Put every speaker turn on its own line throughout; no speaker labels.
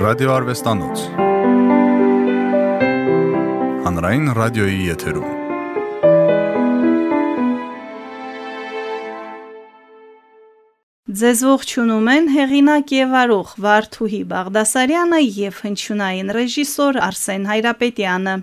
Ռադիո Արվեստանոց Հանրային ռադիոյի եթերում
Ձեզ ողջունում են հեղինակ եւ արող Վարդուհի Բաղդասարյանը եւ հնչյունային ռեժիսոր Արսեն Հայրապետյանը։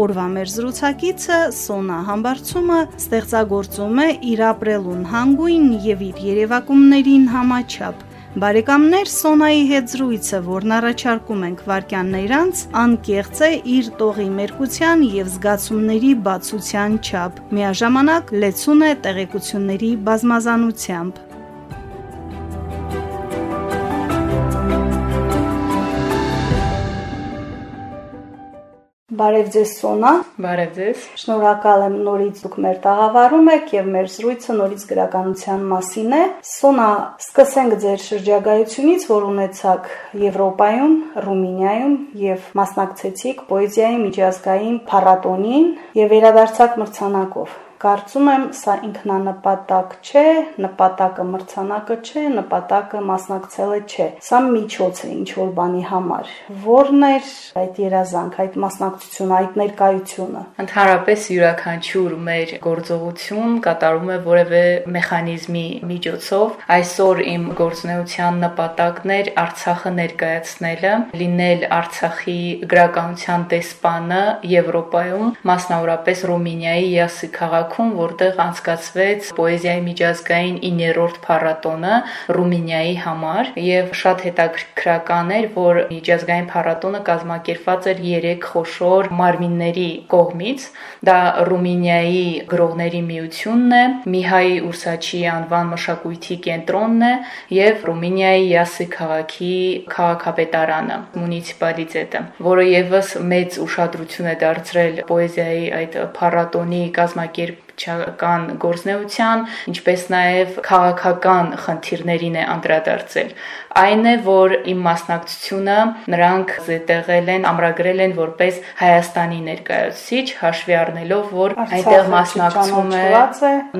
Օրվա մեր զրուցակիցը Սոնա Համբարձումը ստեղծագործում է իր ապրելուն հանգույն եւ իր երևակումներին համաչափ։ Բարեկամներ Սոնայի հետ զրույցը, որն առաջարկում ենք վարքյաններ անց, անկեղծ է իր տողի մերկության եւ զգացումների բացության չափ։ Միաժամանակ լեցուն է տեղեկությունների բազմազանությամբ։ Բարև ձեզ Սոնա։
Բարև ձեզ։
Շնորհակալ եմ նորից դուք մեր տաղավարում եք եւ մեր զրույցը նորից գրականության մասին է։ Սոնա, սկսենք ձեր շրջագայությունից, որ ունեցաք Եվրոպայում, Ռումինիայում եւ մասնակցեցիք պոեզիայի միջազգային փառատոնին եւ վերադարձաք մրցանակով։ Կարծում եմ, սա ինքնանպատակ չէ, նպատակը մրցանակը չէ, նպատակը մասնակցելը չէ։ Սա միջոց է ինչ որ բանի համար։ Որն էր այդ երազանք, այդ մասնակցությունը, այդ ներկայությունը։
Ընդհանրապես յուրաքանչյուր մեր գործողություն կատարում է որևէ մեխանիզմի միջոցով։ Այսօր իմ գործունեության նպատակն էր Արցախը ներկայացնելը, լինել Արցախի գրականության տեսպանը Եվրոպայում, մասնավորապես Ռումինիայի Յասի քաղաքում քաղաքում, որտեղ անցկացվեց պոեզիայի միջազգային 9-րդ փառատոնը Ռումինիայի համար եւ շատ հետաքրքրական էր, որ միջազգային փառատոնը կազմակերպված էր 3 խոշոր մարմինների կողմից։ Դա Ռումինիայի գրողների միությունն է, Միհայի Ուրսաչի անվան մշակույթի կենտրոնն է եւ Ռումինիայի Յասի քաղաքի քաղաքապետարանը, մունիցիպալիտետը, որը եւս մեծ ուշադրություն է դարձրել պոեզիայի այդ փառատոնի կազմակերպ կան գործնեության, ինչպես նաև քաղաքական խնդիրներին է անդրադարձել։ Այն է, որ իմ մասնակցությունը նրանք զետեղել են, ամրագրել են որպես Հայաստանի ներկայացուցիչ, հաշվի առնելով, որ այնտեղ մասնակցում է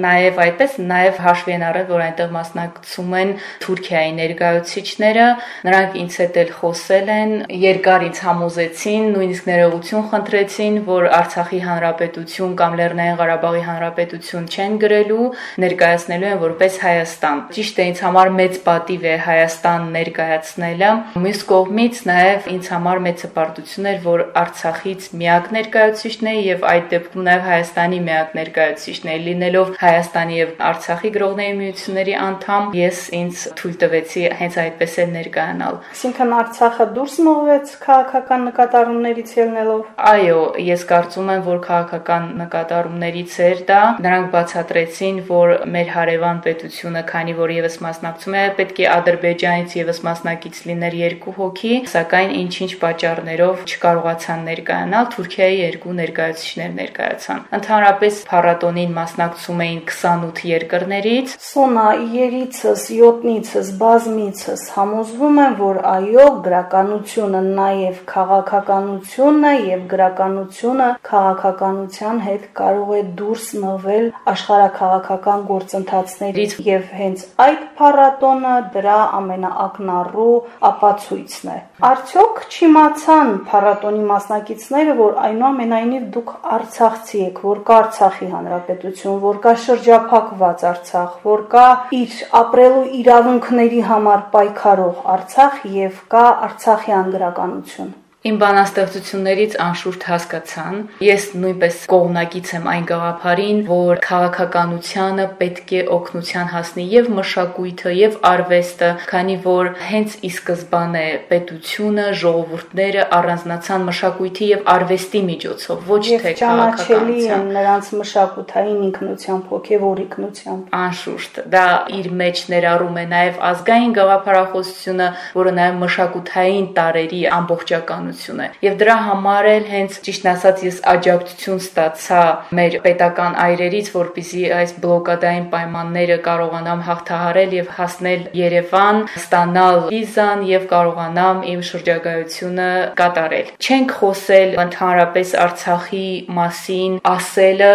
նաև այդպես, նաև հաշվի են առել, որ այնտեղ մասնակցում են Թուրքիայի ներկայացուցիչները, նրանք ինձ հետ էլ խոսել են, երկար ինձ համոզեցին, նույնիսկ ներողություն խնդրեցին, որ Արցախի հանրապետություն կամ Լեռնային Ղարաբաղի հանրապետություն չեն գրելու, ներկայացնելու են որպես Հայաստան։ Ճիշտ է, ինձ համար մեծ պատիվ է Հայաստան Հայաստան ներկայացնելը։ Մյուս կողմից նաև ինձ համար մեծ հպարտություն էր, որ Արցախից միակ ներկայացուցիչն է եւ այդ դեպքում նաև Հայաստանի միակ ներկայացուցիչն է, լինելով Հայաստանի եւ Արցախի գրողների միությունների անդամ, ես ինձ թույլ տվեցի հենց այդպես էլ ներկայանալ։
Այսինքն Արցախը դուրս մղվեց քաղաքական նկատառումներից ելնելով։
Այո, ես կարծում եմ, որ քաղաքական նկատառումներից էր դա։ Նրանք բացատրեցին, որ մեր հարևան պետությունը, քանի որ եւս մասնակցում է, պետք է Ադրբեջանից կողմից եւս մասնակից լիներ երկու հոգի, սակայն ինչ-ինչ պատճառներով չկարողացան ներկայանալ, Թուրքիայի երկու ներկայացուցիչներ ներկայացան։ Ընդհանրապես փառատոնին մասնակցում էին 28 երկրներից։
Սոնա երիցս, յոտնիցս, բազմիցս համոզվում եմ, որ այո, գրականությունը նաև քաղաքականությունն է եւ գրականությունը քաղաքականության հետ կարող է դուրս մղվել աշխարհակաղակական գործընթացներից եւ հենց այդ փառատոնը դրա ամենա ակնառու ապացույցն է։ Արդյոք չիմացան փառատոնի մասնակիցները, որ այնուամենայնիվ դուք Արցախցի եք, որ կա Արցախի հանրապետություն, որ կա շրջափակված Արցախ, որ կա իր ապրելու իրավունքների համար պայքարող Արցախ եւ կա Արցախյան գրականություն։
Իմ բանաստեղծություններից անշուշտ հասկացան։ Ես նույնպես կողմնակից եմ այն գաղափարին, որ քաղաքականությունը պետք է օգնության հասնի եւ մշակույթը եւ արվեստը, քանի որ հենց ի սկզբանե պետությունը, ժողովուրդները առանձնացան մշակույթի եւ արվեստի միջոցով, ոչ թե
քաղաքականության։ նրանց մշակութային ինքնությամբ, հոգեվոր ինքնությամբ։
Անշուշտ, դա իր մեջ ներառում է նաեւ ազգային գաղափարախոսությունը, որը նաեւ մշակութային տարերի ամբողջական գրականություն է։ Եվ դրա համար էլ հենց ճիշտ ասած ես աջակցություն ստացա մեր պետական այրերից, որպիսի այս բլոկադային պայմանները կարողանամ հաղթահարել եւ հասնել Երևան, ստանալ վիզան եւ կարողանամ իմ շրջագայությունը կատարել։ Չենք խոսել ընդհանրապես Արցախի մասին, ասելը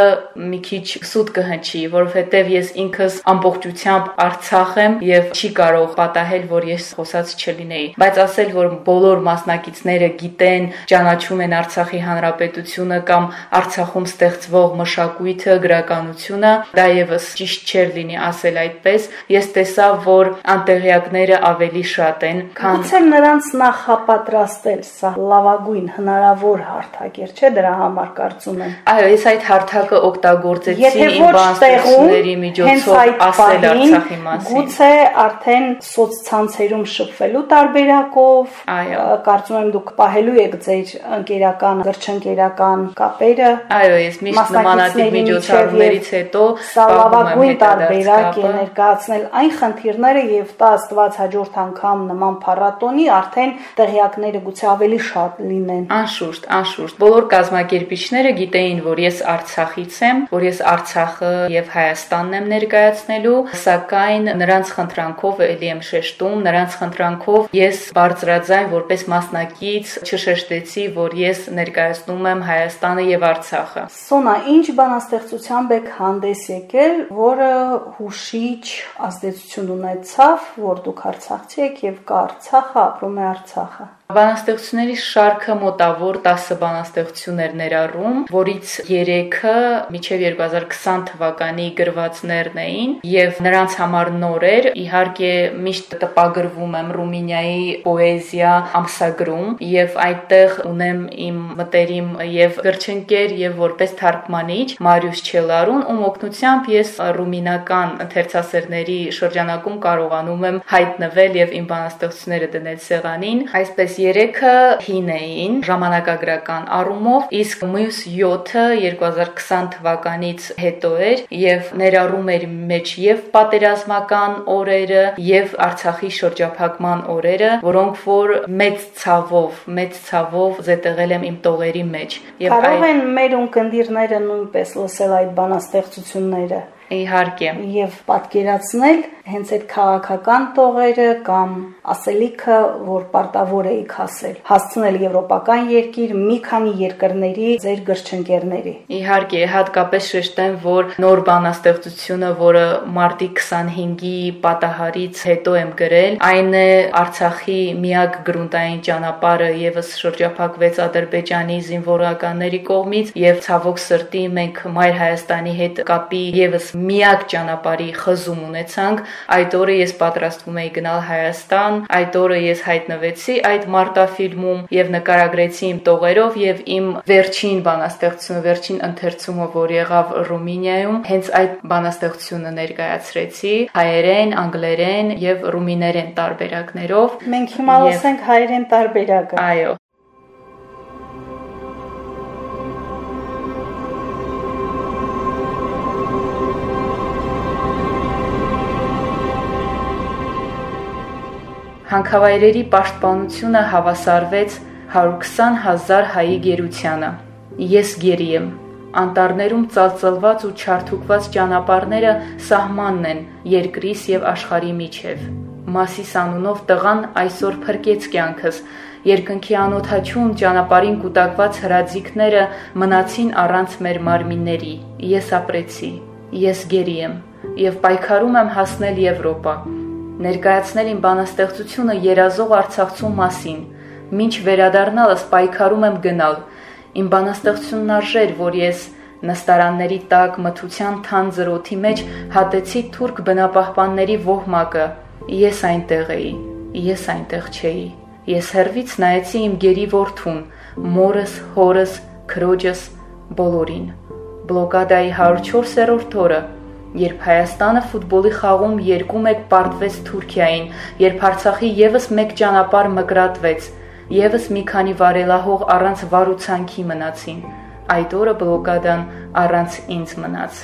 մի քիչ սուտ կհնչի, որովհետեւ ես ինքս ամբողջությամբ Արցախ եմ եւ չի կարող պատահել, որ ես խոսած չլինեի, բայց ասել, որ բոլոր մասնակիցները գիտեն, ճանաչում են Արցախի հանրապետությունը կամ Արցախում ստեղծվող մշակույթը, գրականությունը, դա եւս ճիշտ չէր լինի ասել այդպես։ Ես տեսա, որ անտեղյակները ավելի շատ են,
քան Գուցե նրանց նախապատրաստել սա լավագույն հնարավոր հարթակ էր, չէ՞ դրա համար կարծում եմ։
Այո, ես այդ հարթակը օգտագործեցի իմ բանաստեղծությունների միջոցով ասել Արցախի մասին։
Գուցե արդեն սոցցանցերում շփվելու տարբերակով, կարծում եմ դուք պահելու եք ձեր ընկերական, գրչընկերական կապերը։
Այո, ես միշտ նմանատիպ միջոցառումներից հետո
լավագույն տարբերակ է ներկայացնել այն խնդիրները եւ տա Աստված հաջորդ անգամ նման փառատոնի արդեն տեղյակները գուցե ավելի շատ լինեն։
Անշուշտ, անշուշտ։ Բոլոր կազմակերպիչները գիտեին, որ ես Արցախից եմ, որ ես Արցախը եւ Հայաստանն եմ ներկայացնելու, սակայն նրանց խնդրանքով ելի եմ շեշտում, նրանց խնդրանքով ես բարձրաձայն որպես մասնակից չշեշտեցի, որ ես ներկայացնում եմ Հայաստանը եւ Արցախը։
Սոնա, ինչ բանաստեղծությամբ եք հանդես եկել, որը հուշիչ ազդեցություն ունեցավ, որ դուք Արցախցի եք եւ կա Արցախը, ապրում է Արցախը։
Բանաստեղծությունների շարքը մոտավոր 10 բանաստեղծություններ ներառում, որից 3-ը միջև 2020 թվականի գրվածներն էին եւ նրանց համար նոր էր։ Իհարկե միշտ տպագրվում եմ Ռումինիայի պոեզիա ամսագրում եւ այդտեղ ունեմ իմ մտերիմ եւ գրչընկեր եւ որպես թարգմանիչ Մարիուս Չելարուն, ում օգնությամբ ես ռումինական ընթերցասերների շրջանակում կարողանում եմ հայտնվել եւ իմ բանաստեղծությունները դնել սեղանին։ Այսպես Այս 3-ը հին էին ժամանակագրական առումով, իսկ մյուս 7-ը 2020 թվականից հետո էր եւ ներառում էր մեջ եւ պատերազմական օրերը եւ Արցախի շրջափակման օրերը, որոնք որ մեծ ցավով, մեծ ցավով զետեղել եմ իմ տողերի մեջ։
Եվ կարող են մեր ունկնդիրները նույնպես լսել այդ բանաստեղծությունները։
Իհարկե։
Եվ պատկերացնել հենց այդ քաղաքական տողերը կամ ասելիքը, որ պարտավոր էիք հասել, հասցնել եվրոպական երկիր մի քանի երկրների ձեր գրչընկերների։
Իհարկե, հատկապես շեշտեմ, որ նոր բանաստեղծությունը, որը մարտի 25-ի պատահարից հետո եմ գրել, այն է Արցախի միակ գրունտային ճանապարհը եւս շրջափակվեց Ադրբեջանի զինվորականների կողմից եւ ցավոք սրտի մենք Մայր Հայաստանի հետ կապի եւս միակ ճանապարհի խզում ունեցանք, այդ օրը ես պատրաստվում էի գնալ Հայաստան, այդ օրը ես հայտնվեցի այդ մարտաֆիլմում եւ նկարագրեցի իմ տողերով եւ իմ վերջին բանաստեղծությունը, վերջին ընթերցումը, որ եղավ Ռումինիայում, հենց այդ բանաստեղծությունը ներկայացրեցի հայերեն, անգլերեն եւ ռումիներեն տարբերակներով։
Մենք հիմա լսենք հայերեն տարբերակը։
Այո, հանքավայրերի պաշտպանությունը հավասարվեց 120 հազար հայի գերությանը։ Ես գերի եմ։ Անտառներում ծալծլված ու չարթուկված ճանապարհները սահմանն են երկրիս եւ աշխարհի միջև։ Մասիս անունով տղան այսօր փրկեց կյանքս։ Երկնքի անոթաչուն ճանապարհին կուտակված հրաձիկները մնացին առանց մեր մարմինների։ Ես ապրեցի։ Ես գերի եմ եւ պայքարում եմ հասնել Եվրոպա ներկայացնել իմ բանաստեղծությունը երազող Արցախցու մասին։ Մինչ վերադառնալս պայքարում եմ գնալ։ Իմ բանաստեղծությունն արժեր, որ ես նստարանների տակ մթության թանձր օթի մեջ հատեցի թուրք բնապահպանների ոհմակը։ Ես այնտեղ էի, ես այնտեղ չէի։ Ես հերվից նայեցի իմ գերի որդուն, մորս, հորս, քրոջս, բոլորին։ Բլոկադայի 104-րդ օրը Երբ Հայաստանը ֆուտբոլի խաղում 2-1 պարտվեց Թուրքիային, երբ Արցախի եւս մեկ ճանապարհ մկրատվեց, եւս մի քանի վարելահող առանց վարուցանքի մնացին։ Այդ օրը բլոկադան առանց ինձ մնաց։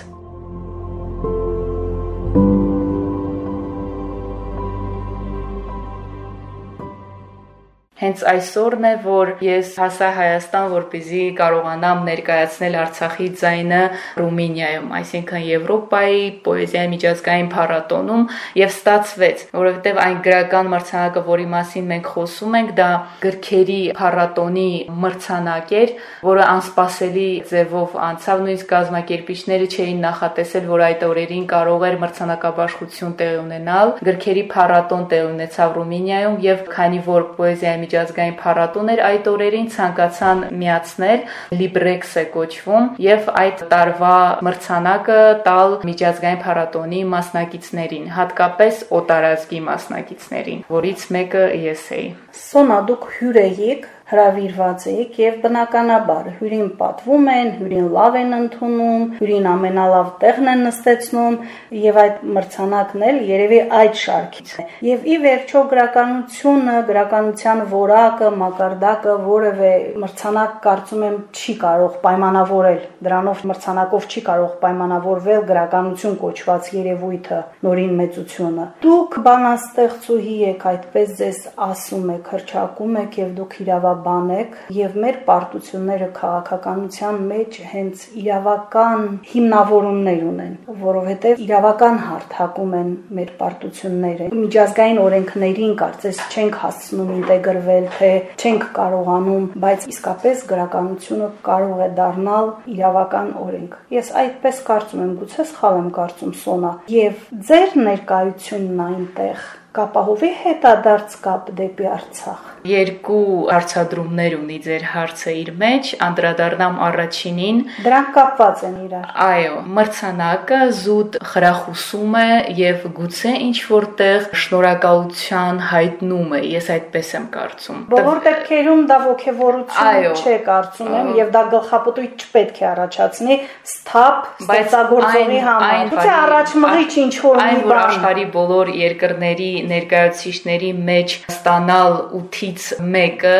Հենց այսօրն է, որ ես հասա Հայաստան, որպեսզի կարողանամ ներկայացնել Արցախի ձայնը Ռումինիայում, այսինքն Եվրոպայի պոեզիայի միջազգային փառատոնում եւ ստացվեց, որովհետեւ այն գրական մրցանակը, որի մասին մենք խոսում ենք, դա գրքերի փառատոնի մրցանակ էր, որը անսպասելի ձևով անցավ, նույնիսկ կազմակերպիչները չէին նախատեսել, որ այդ օրերին կարող էր մրցանակաբաշխություն տեղի ունենալ։ Գրքերի փառատոն տեղի ունեցավ Ռումինիայում եւ քանի որ պոեզիայի միջազգային փառատոն էր այդ օրերին ցանկացան միացնել. Librex է կոչվում եւ այդ տարվա մրցանակը տալ միջազգային փառատոնի մասնակիցներին, հատկապես օտարազգի մասնակիցներին, որից մեկը ես էի։
Սոնա դուք հյուր եք հրավիրված եք եւ բնականաբար հյուրին պատվում են, հյուրին լավ են ընդունում, հյուրին ամենալավ տեղն են նստեցնում եւ այդ մրցանակն էլ երևի այդ շարքից է։ Եվ ի վերջո գրականությունը, գրականության որակը, մակարդակը որևէ մրցանակ կարծում եմ չի կարող պայմանավորել։ Դրանով մրցանակով չի կարող պայմանավորվել գրականություն կոչված երևույթը, նորին մեծությունը։ Դուք բանաստեղծուհի եք, այդպես ձեզ ասում եք, հրճակում եք եւ դուք իրավաբան բանեք եւ մեր պարտությունները քաղաքականության մեջ հենց իրավական հիմնավորումներ ունեն, որովհետեւ իրավական հարթակում են մեր պարտությունները։ Միջազգային օրենքներին կարծես չենք հասցնում ինտեգրվել, թե չենք կարողանում, բայց իսկապես գրականությունը կարող է դառնալ իրավական օրենք։ Ես այդպես կարծում եմ, գուցե սխալ եմ կարծում Սոնա։ Եվ ձեր ներկայությունն այնտեղ կապահովի հետադարձ կապ դեպի Արցախ։
Երկու հարցադրումներ ունի ձեր հարցը իր մեջ, անդրադառնամ առաջինին։
Դրանք կապված են իրար։
Այո, մրցանակը զուտ խրախուսում է եւ գուցե ինչ որտեղ շնորհակալության հայտնում է, ես այդպես եմ կարծում։
Բոլոր դեպքերում դա ողջևորություն չէ, կարծում եմ, եւ դա գլխապտույտ չպետք է առաջացնի սթափ ստեղծագործողի համար։ Գուցե առաջ մղիչ ինչ որ
մի բան։ Այն որ աշխարի բոլոր երկրների ներկայացուցիչների մեջ ստանալ 8-ից 1-ը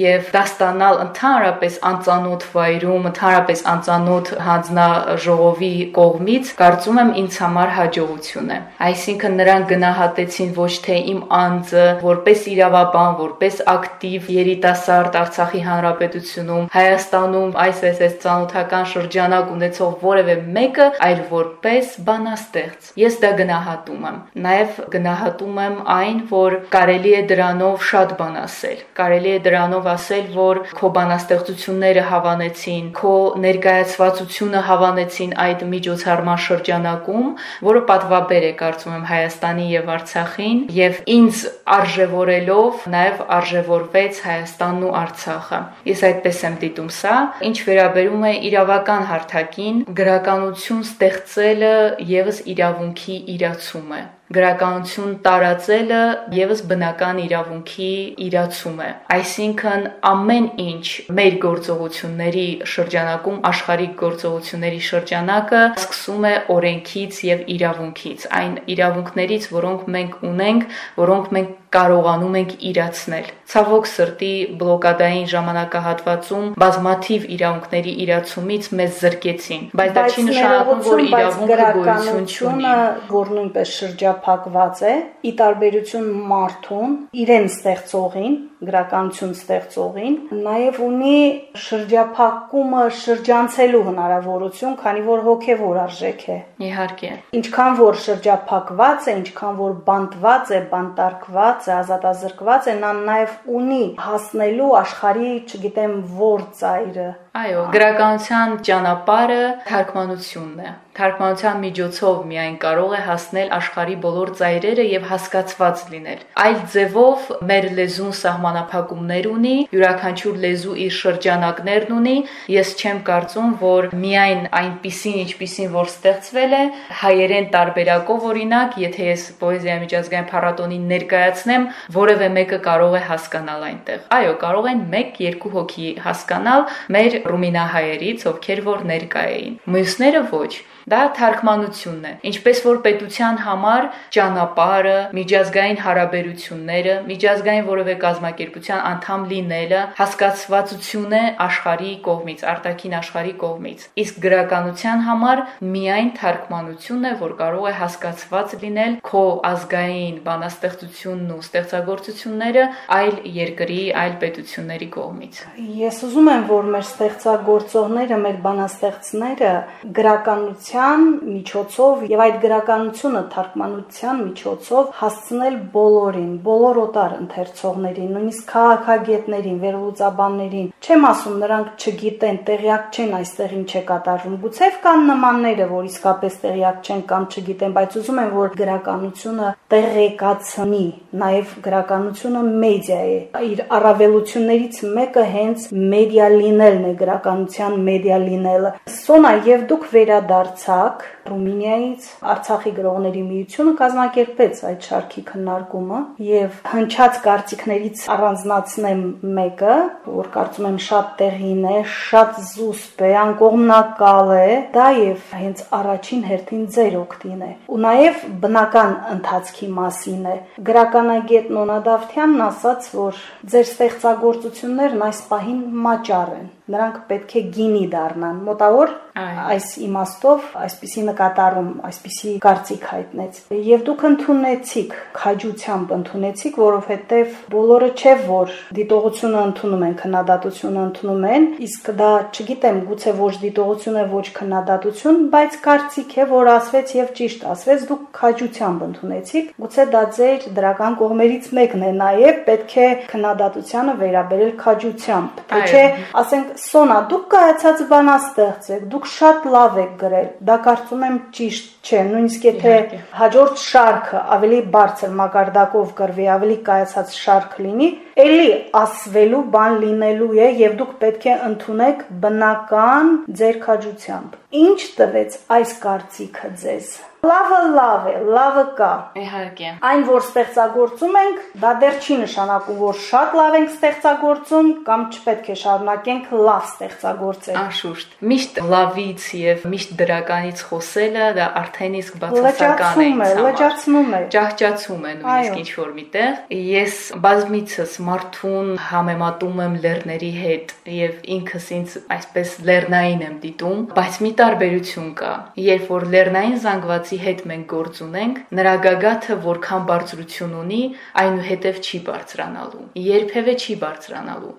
եւ դա ստանալ ընդհանրապես անծանոթ վայրում, ընդհանրապես անծանոթ հանձնաժողովի կողմից, կարծում եմ ինձ համար հաջողություն է։ Այսինքն նրանք գնահատեցին ոչ թե իմ անձը որպես իրավաբան, որպես ակտիվ երիտասարդ Արցախի հանրապետությունում, Հայաստանում այս այս այս ծանոթական շրջանակ ունեցող որևէ մեկը, այլ որպես բանաստեղծ։ Ես դա գնահատում եմ։ Նաև գնահատում եմ այն, որ կարելի է դրանով շատ բան ասել։ Կարելի է դրանով ասել, որ քո բանաստեղծությունները հավանեցին, քո ներկայացվածությունը հավանեցին այդ միջոցառման շրջանակում, որը պատվաբեր է կարծում եմ Հայաստանի եւ Արցախին եւ ինձ արժևորելով նաեւ արժևորվեց Հայաստանն ու Արցախը։ Ես այդպես եմ դիտում սա, ինչ վերաբերում է իրավական հարթակին, գրականություն ստեղծելը եւս իրավունքի իրացում է գրականություն տարածելը եւս բնական իրավունքի իրացում է։ Այսինքն ամեն ինչ մեր գործողությունների շրջանակում աշխարհիկ գործողությունների շրջանակը սկսում է օրենքից եւ իրավունքից, այն իրավունքներից, որոնք մենք ունենք, որոնք մենք կարողանում ենք իրացնել։ Ցավոք սրտի բլոկադային ժամանակահատվածում բազմաթիվ իրավունքների իրացումից մեզ զրկեցին, բայց դա չի նշանակում, որ իրավունքը գոյություն չունի,
որ նույնպես շրջափակված է, ի տարբերություն մարդուն, իրեն ստեղծողին, գրականություն ստեղծողին, նաև ունի շրջափակումը շրջանցելու հնարավորություն, քանի որ հոգևոր արժեք է։
Իհարկե։
Ինչքան որ շրջափակված է, ինչքան որ բանտված է, բանտարկված է, ազատազրկված է, նա նաև ունի հասնելու աշխարհի, չգիտեմ, որ ծայրը
Այո, գրականության ճանապարհը թարգմանությունն է։ Թարգմանության միջոցով միայն կարող է հասնել աշխարի բոլոր ծայրերը եւ հասկացված լինել։ Այլ ձևով մեր լեզուն սահմանափակումներ ունի, յուրաքանչյուր լեզու իր շրջանակներն ունի։ Ես չեմ կարծում, որ միայն այնպիսին, ինչպիսին որ ստեղծվել է, հայերեն տարբերակով օրինակ, եթե ես պոեզիա միջազգային փառատոնին ներկայացնեմ, որևէ մեկը կարող է հասկանալ այնտեղ։ Այո, կարող են 1-2 հոգի հասկանալ մեր ռումինահայերից, ովքեր որ ներկա էին։ Մյուսները ոչ։ Դա թարգմանությունն է։ Ինչպես որ պետության համար ճանապարհը, միջազգային հարաբերությունները, միջազգային որևէ կազմակերպության անդամ լինելը հասկացվածություն է աշխարհի կողմից, արտաքին աշխարհի կողմից։ Իսկ գրականության համար միայն թարգմանությունն է, որ կարող է հասկացված լինել քո ազգային բանաստեղծությունն ու ստեղծագործությունները այլ երկրի, այլ պետությունների կողմից։
Ես ուզում եմ, որ մեր ստեղծագործողները, մեր բանաստեղծները գրականության գրականության միջոցով եւ այդ գրականությունը թարգմանության միջոցով հասցնել բոլորին, բոլոր օտար ընթերցողներին, նույնիսկ քաղաքագետներին, վերլուծաբաններին։ Չեմ ասում նրանք չգիտեն, տեղյակ չեն այստեղ ինչ է կատարվում։ Գուցեև կան նմանները, որ իսկապես տեղյակ չեն կամ չգիտեն, բայց ուզում եմ, որ գրականությունը տեղեկացնի, նաեւ գրականությունը մեդիա է։ Իր առավելություններից մեկը հենց մեդիա լինելն է, գրականության մեդիա լինելը։ Սոնա, եւ դուք վերադարձ Արցախ, Ռումինիայից Արցախի գրողների միությունը կազմակերպեց այդ շարքի քննարկումը եւ հնչած կարծիքներից առանձնացնեմ մեկը, որ կարծում եմ շատ տեղին է, շատ զուսպ է, անկողմնակալ է, դա եւ հենց առաջին հերթին ձեր օգտին է։ Ու նաեւ բնական ընթացքի մասին է։ Գրականագետ Նոնա Դավթյանն ասաց, որ ձեր ստեղծագործություններն այս պահին մաճար են նրանք պետք է գինի դառնան։ Մոտավոր այս իմաստով այսպիսի նկատառում, այսպիսի կարծիք հայտնեց։ Եվ դուք ընդունեցիք, քաջությամբ ընդունեցիք, որովհետև բոլորը չէ որ դիտողությունը ընդունում են, քննադատությունը ընդունում են, իսկ դա չգիտեմ, գուցե ոչ դիտողություն է, ոչ քննադատություն, բայց կարծիք է, որ ասվեց եւ ճիշտ ասվեց, դուք քաջությամբ ընդունեցիք։ Գուցե դա ձեր դրական կողմերից մեկն է, նաեւ պետք է քննադատությանը վերաբերել քաջությամբ։ Թե չէ, ասենք Սոնա, դուք կայացած բանաստեղծ եք, դուք շատ լավ եք գրել։ Դա կարծում եմ ճիշտ չէ, նույնիսկ եթե հաջորդ շարքը ավելի բարձր մակարդակով գրվի, ավելի կայացած շարք լինի, ելի ասվելու բան լինելու է եւ դուք պետք է ընդունեք բնական ձեր քաջությամբ։ Ինչ տվեց այս կարծիքը ձեզ։ Լավը լավ է, լավը կա։
Իհարկե։
Այն, որ ստեղծագործում ենք, դա դեռ չի նշանակում, որ շատ լավ ենք ստեղծագործում կամ չպետք է շարունակենք լավ ստեղծագործել։
Անշուշտ։ Միշտ լավից եւ միշտ դրականից խոսելը դա արդեն իսկ բացասական է ինձ համար։
Լճացնում է։
Ճահճացում է նույնիսկ ինչ որ միտեղ։ Ես բազմիցս մարդուն համեմատում եմ լեռների հետ եւ ինքս ինձ այսպես լեռնային եմ դիտում, բայց մի տարբերություն կա։ Երբ որ լեռնային զանգվածի մարդկանցի հետ մենք գործ ունենք, նրա գագաթը որքան բարձրություն ունի, այնուհետև չի բարձրանալու։ Երբևէ չի բարձրանալու,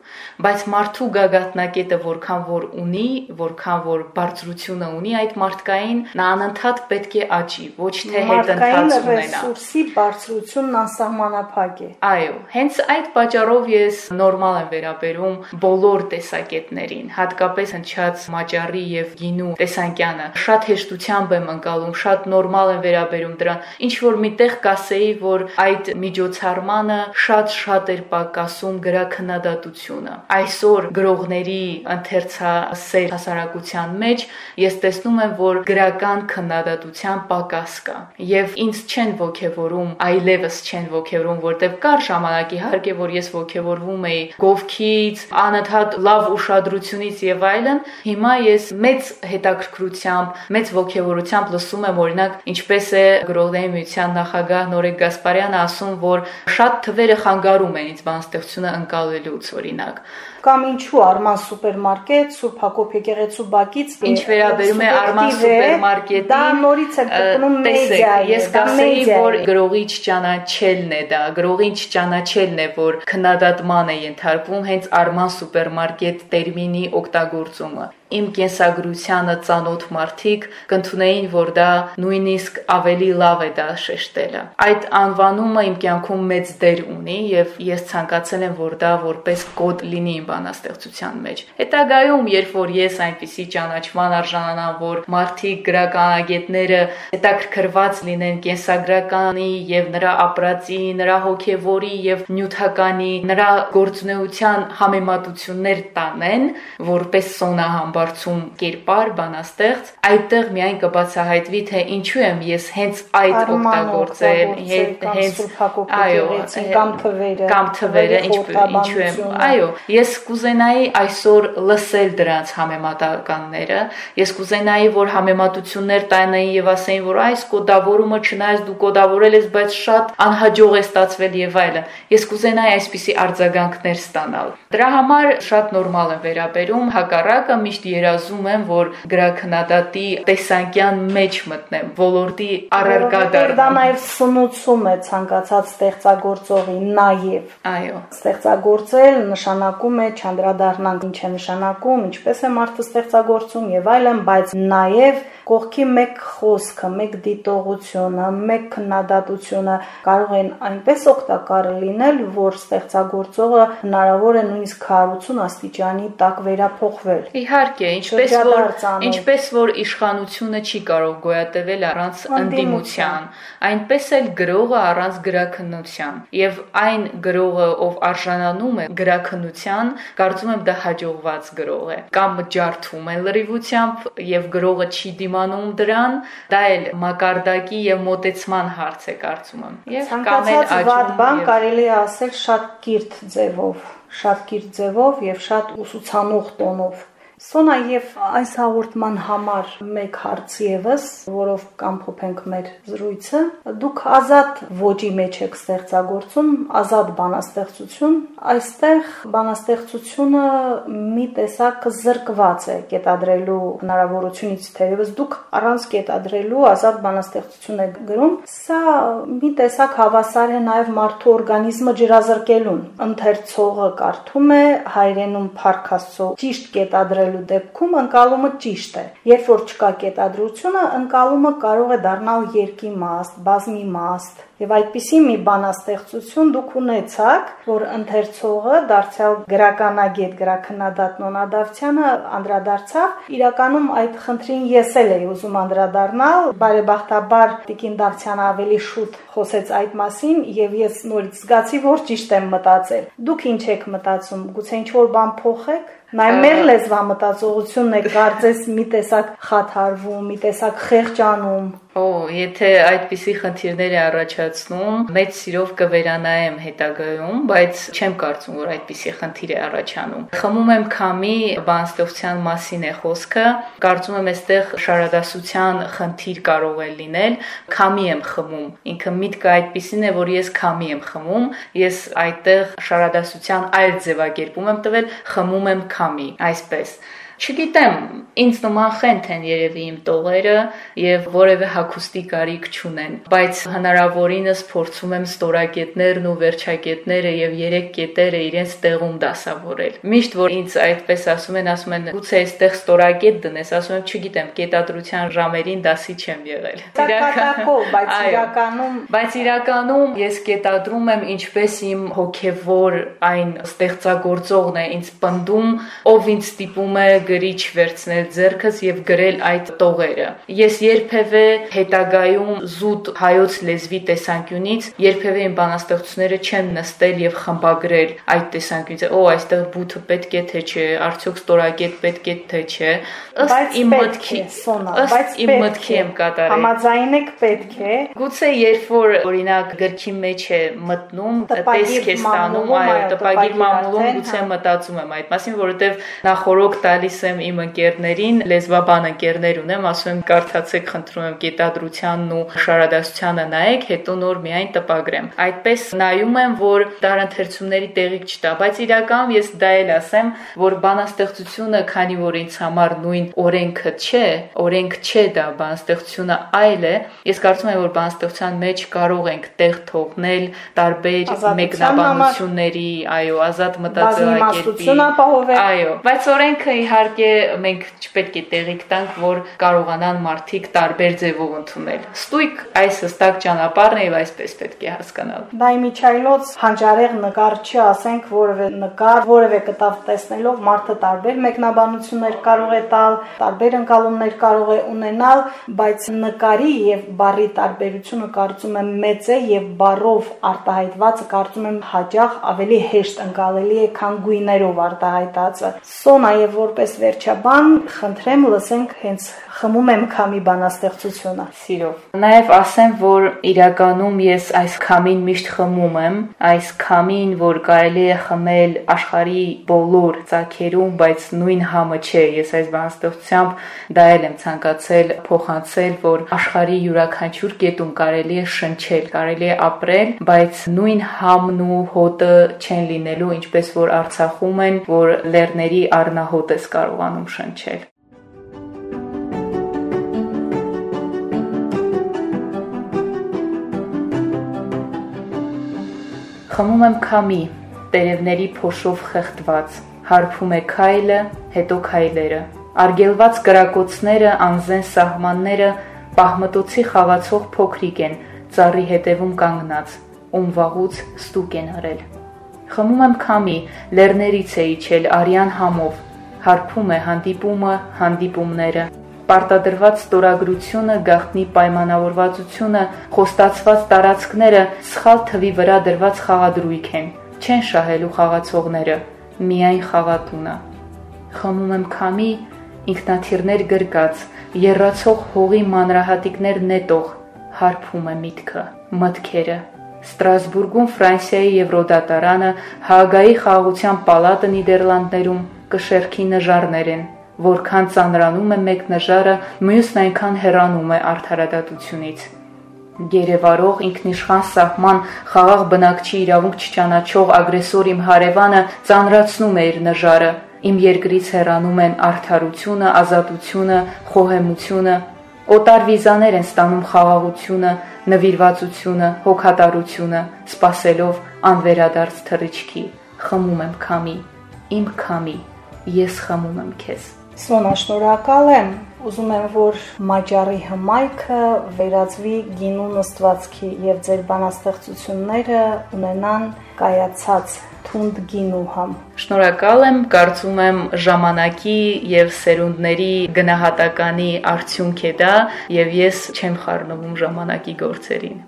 բայց մարդու գագաթնակետը որքան որ ունի, որքան որ բարձրությունը ունի այդ մարդկային, նա անընդհատ պետք է աճի, ոչ թե հետընթաց ունենա։
Ռեսուրսի բարձրությունն անսահմանափակ է։
Այո, հենց այդ պատճառով ես նորմալ եմ վերաբերում բոլոր տեսակետներին, հատկապես հնչած մաճարի եւ գինու տեսանկյանը։ Շատ հեշտությամբ եմ անցալում, շատ նոր նորմալ են վերաբերում դրան։ Ինչ որ միտեղ կասեի, որ այդ միջոցառմանը շատ-շատ էր պակասում գրաքննադատությունը։ Այսօր գրողների ընթերցասեր հասարակության մեջ ես տեսնում եմ, որ գրական քննադատության պակաս կա։ Եվ ինձ չեն ողջևորում, այլևս չեն ողջևորում, որտեվ կար ժամանակ իհարկե, որ ես ողջևորվում էի գովքից, անընդհատ լավ ուշադրությունից եւ այլն։ Հիմա ես մեծ հետաքրքրությամբ, մեծ ողջևորությամբ լսում եմ օրինակ ինչպես է գրողների միության նախագահ Նորեկ Գասպարյանը ասում, որ շատ թվերը խանգարում են ինձ բանաստեղծությունը ընկալելուց օրինակ
կամ ինչու Արման սուպերմարկետ, Սուրբ Հակոբ եկեղեցու բակից
Ինչ վերաբերում է Արման սուպերմարկետին,
դա նորից է գտնում մեդիա։
Ես կասեի, որ գրողի չճանաչելն է դա, գրողի չճանաչելն է, որ քննադատման է ենթարկվում հենց Արման սուպերմարկետ տերմինի օգտագործումը իմ կենսագրությանը ծանոթ մարդիկ կընդունեին, որ դա նույնիսկ ավելի լավ է դա շեշտելը։ Այդ անվանումը իմ կյանքում մեծ դեր ունի եւ ես ցանկացել եմ, որ դա որպես կոդ լինի իմ բանաստեղծության մեջ։ Հետագայում, երբ որ ես այնպիսի ճանաչման արժանանամ, որ մարդիկ գրականագետները հետաքրքրված լինեն կենսագրականի եւ նրա ապրածի, նրա հոգեվորի եւ նյութականի, նրա գործունեության համեմատություններ տանեն, որպես սոնահամ համբարձում կերպար, բանաստեղծ, այդտեղ միայն կբացահայտվի թե ինչու եմ ես հենց այդ օգտագործել,
հենց այո, կամ թվերը,
կամ թվերը ինչու եմ, այո, ես կուզենայի այսօր լսել դրանց համեմատականները, ես կուզենայի որ համեմատություններ տանեին եւ ասեին որ այս կոդավորումը չնայած դու կոդավորել ես, բայց շատ անհաջող է ստացվել եւ այլն։ Ես կուզենայի այսպիսի արձագանքներ ստանալ։ Դրա համար շատ նորմալ եմ վերաբերում, հակառակը միշտ երազում եմ, որ գրաքննադատի տեսանկյան մեջ մտնեմ, ոլորտի առարկա
դառնամ։ Դա նաև սնուցում է ցանկացած ստեղծագործողի նաև։
Այո։
Ստեղծագործել նշանակում է չանդրադառնալ ինչ է նշանակում, ինչպես է մարդը ստեղծագործում եւ այլն, բայց նաև կողքի մեկ խոսքը, մեկ դիտողությունը, մեկ քննադատությունը կարող են այնպես օգտակար լինել, որ ստեղծագործողը հնարավոր է նույնիսկ 180 աստիճանի տակ վերափոխվել։
Իհարկե, ինչպես որ ինչպես որ իշխանությունը չի կարող գոյատևել առանց ընդդիմության, այնպես էլ գրողը առանց գրաքննության։ Եվ այն գրողը, ով արժանանում է գրաքննության, կարծում եմ դա հաջողված գրող է։ Կամ ջարդում է լրիվությամբ եւ գրողը չի դիմանում դիմանում դրան, դա էլ մակարդակի եւ մոտեցման հարց է կարծում եմ։
Եվ կամ էլ աճում բան կարելի է ասել շատ կիրթ ձևով, շատ կիրթ ձևով եւ շատ ուսուցանող տոնով Սոնա եւ այս հաղորդման համար մեկ հարց եւս, որով կամփոփենք մեր զրույցը, դուք ազատ ոճի մեջ եք ստեղծագործում, ազատ բանաստեղծություն, այստեղ բանաստեղծությունը մի տեսակ զրկված է կետադրելու հնարավորությունից, թերևս դուք առանց կետադրելու ազատ բանաստեղծություն եք գրում, սա մի տեսակ հավասար է նաեւ մարդու օրգանիզմը ջրազրկելուն։ Ընթերցողը կարդում է հայրենում փառքաստո ճիշտ կետադրելու կատարելու դեպքում ընկալումը ճիշտ է։ Երբ որ չկա կետադրությունը, ընկալումը կարող է դառնալ երկի մաս, բազմի մաս, Եվ այդպիսի մի բանաստեղծություն դուք ունեցաք, որ ընթերցողը դարձյալ գրականագետ գրաքննադատ Նոնադավցյանը անդրադարձավ, իրականում այդ խնդրին ես էլ էի ուզում անդրադառնալ, բարեբախտաբար Տիկին Դավթյանը ավելի շուտ խոսեց այդ մասին եւ ես նորից զգացի, որ ճիշտ եմ մտածել։ Դուք ինչ եք մտածում, գուցե ինչ որ բան փոխեք։ Նայ մեր լեզվա մտածողությունն է կարծես մի տեսակ խաթարվում, մի տեսակ խեղճանում։
Օ, եթե այդպիսի խնդիրներ է առաջացնում, մեծ սիրով կվերանայեմ հետագայում, բայց չեմ կարծում, որ այդպիսի խնդիր է առաջանում։ Խմում եմ քամի բանստեղծության մասին է խոսքը, կարծում եմ այստեղ շարադասության խնդիր կարող է լինել, քամի եմ խմում։ Ինքը միտքը այդպիսին է, որ ես քամի եմ խմում, ես այդտեղ շարադասության այլ ձևակերպում եմ տվել, խմում եմ քամի, այսպես Չգիտեմ, ինձ նման խենթ են երևի իմ տողերը եւ որևէ հակոստի կարիք չունեն, բայց հնարավորինս փորձում եմ ստորակետներն ու վերջակետները եւ երեք կետերը իրենց տեղում դասավորել։ Միշտ որ ինձ այդպես ասում են, ասում են, գուցե այստեղ ստորակետ դնես, ասում եմ, չգիտեմ, կետադրության ժամերին դասի չեմ եղել։
Իրականում, բայց իրականում,
բայց իրականում ես կետադրում եմ ինչպես իմ հոգեվոր այն ստեղծագործողն է ինձ պնդում, ով ինձ ստիպում է գրիչ վերցնել ձեռքս եւ գրել այդ տողերը։ Ես երբևէ հետագայում զուտ հայոց լեզվի տեսանկյունից երբևէ իմ բանաստեղծությունները չեն նստել եւ խմբագրել այդ տեսանկյունից։ Օ, այստեղ բութը պետք է թե չէ, արդյոք ստորակետ պետք է թե չէ։
Ըստ իմ մտքի,
ըստ իմ մտքի եմ կատարել։
Համաձայն եք պետք է։
Գուցե երբ որ օրինակ գրքի մեջ է մտնում, տեսք է ստանում, այո, տպագիր մամուլում գուցե մտածում եմ այդ մասին, որովհետեւ նախորոք տալիս տալիս եմ իմ ընկերներին, լեզվաբան ընկերներ ունեմ, ասում եմ կարդացեք, խնդրում եմ կետադրությանն ու շարադասությանը նայեք, հետո նոր միայն տպագրեմ։ Այդպես նայում եմ, որ դարանթերցումների տեղիք չտա, բայց իրական ես դա էլ ասեմ, որ բանաստեղծությունը, քանի որ ինձ համար նույն օրենքը չէ, օրենք չէ դա բանաստեղծությունը այլ է, ես կարծում եմ, որ բանաստեղծության մեջ կարող ենք տեղ թողնել տարբեր մեկնաբանությունների, այո, ազատ մտածելակերպի, այո, բայց օրենքը իհարկե իհարկե մենք չպետք է տեղիք տանք, որ կարողանան մարդիկ տարբեր ձևով ընդունել։ Ստույգ այս հստակ ճանապարհն է եւ այսպես պետք է հասկանալ։
Դա իմիջայլոց հանճարեղ նկար չի, ասենք որևէ նկար, որևէ կտավ տեսնելով մարդը տարբեր մեկնաբանություններ կարող է տալ, տարբեր ընկալումներ կարող է ունենալ, բայց նկարի եւ բառի տարբերությունը կարծում եմ մեծ է եւ բառով արտահայտվածը կարծում եմ հաջող ավելի հեշտ ընկալելի է, քան գույներով արտահայտածը։ Սոնա եւ որպես վերջաբան խնդրեմ լսենք հենց խմում եմ քամի բանաստեղծությունը։
Սիրով։ Նաև ասեմ, որ իրականում ես այս քամին միշտ խմում եմ, այս քամին, որ կարելի է խմել աշխարի բոլոր ցակերում, բայց նույն համը չէ։ Ես այս բանաստեղծությամբ դա էլ եմ ցանկացել փոխանցել, որ աշխարի յուրաքանչյուր կետում կարելի է շնչել, կարելի է ապրել, բայց նույն համն ու հոտը չեն լինելու, ինչպես որ Արցախում են, որ լեռների առնահոտ ես կարողանում շնչել։ Խմում եմ քամի, տերևների փոշով խեղդված, հարբում է քայլը, հետո քայլերը։ Արգելված կրակոցները, անզեն սահմանները պահմտոցի խաղացող փոքրիկ են, ծառի հետևում կանգնած, ում վաղուց ստուկ են արել։ Խմում եմ քամի, լեռներից է իջել արյան համով, հարբում է հանդիպումը, հանդիպումները, պարտադրված ստորագրությունը, գաղտնի պայմանավորվածությունը, խոստացված տարածքները սխալ թվի վրա դրված խաղադրույք են։ Չեն շահելու խաղացողները, միայն խաղատունը։ Խմում եմ քամի, ինքնաթիռներ գրկած, երրացող հողի մանրահատիկներ նետող, հարբում է միտքը, մտքերը։ Ստրասբուրգում Ֆրանսիայի Եվրոդատարանը, Հագայի խաղաղության պալատը Նիդերլանդներում կշերքի նժարներեն, որքան ծանրանում է մեկ նժարը, մյուսն այնքան հեռանում է արդարադատությունից։ Գերեվարող ինքնիշխան սահման խաղաղ բնակչի իրավունք չճանաչող ագրեսոր իմ հարևանը ծանրացնում է իր նժարը։ Իմ երկրից հեռանում են արդարությունը, ազատությունը, խոհեմությունը, օտար վիզաներ են ստանում խաղաղությունը, նվիրվածությունը, հոգատարությունը, սпасելով անվերադարձ թռիչքի։ Խմում եմ քամի, իմ քամի ես խմում եմ քեզ։
Սոնա, շնորհակալ եմ։ Ուզում եմ, որ մաճարի հմայքը վերածվի գինու նստվածքի եւ ձեր բանաստեղծությունները ունենան կայացած թունդ գինու համ։
Շնորհակալ եմ, կարծում եմ ժամանակի եւ սերունդների գնահատականի արդյունք է դա եւ ես չեմ խառնվում ժամանակի գործերին։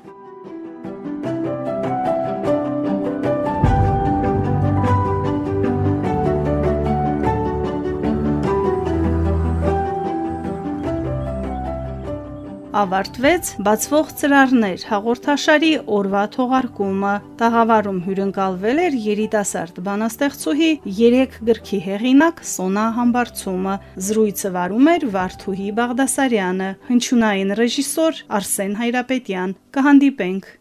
ավարտվեց բացվող ծրարներ. հաղորդաշարի օրվա թողարկումը։ Տաղավարում հյուրընկալվել էր երիտասարդ բանաստեղծուհի 3 գրքի հեղինակ Սոնա Համբարձումը։ Զրույցը վարում էր Վարդուհի Բաղդասարյանը, հնչյունային ռեժիսոր Արսեն Հայրապետյան։ Կհանդիպենք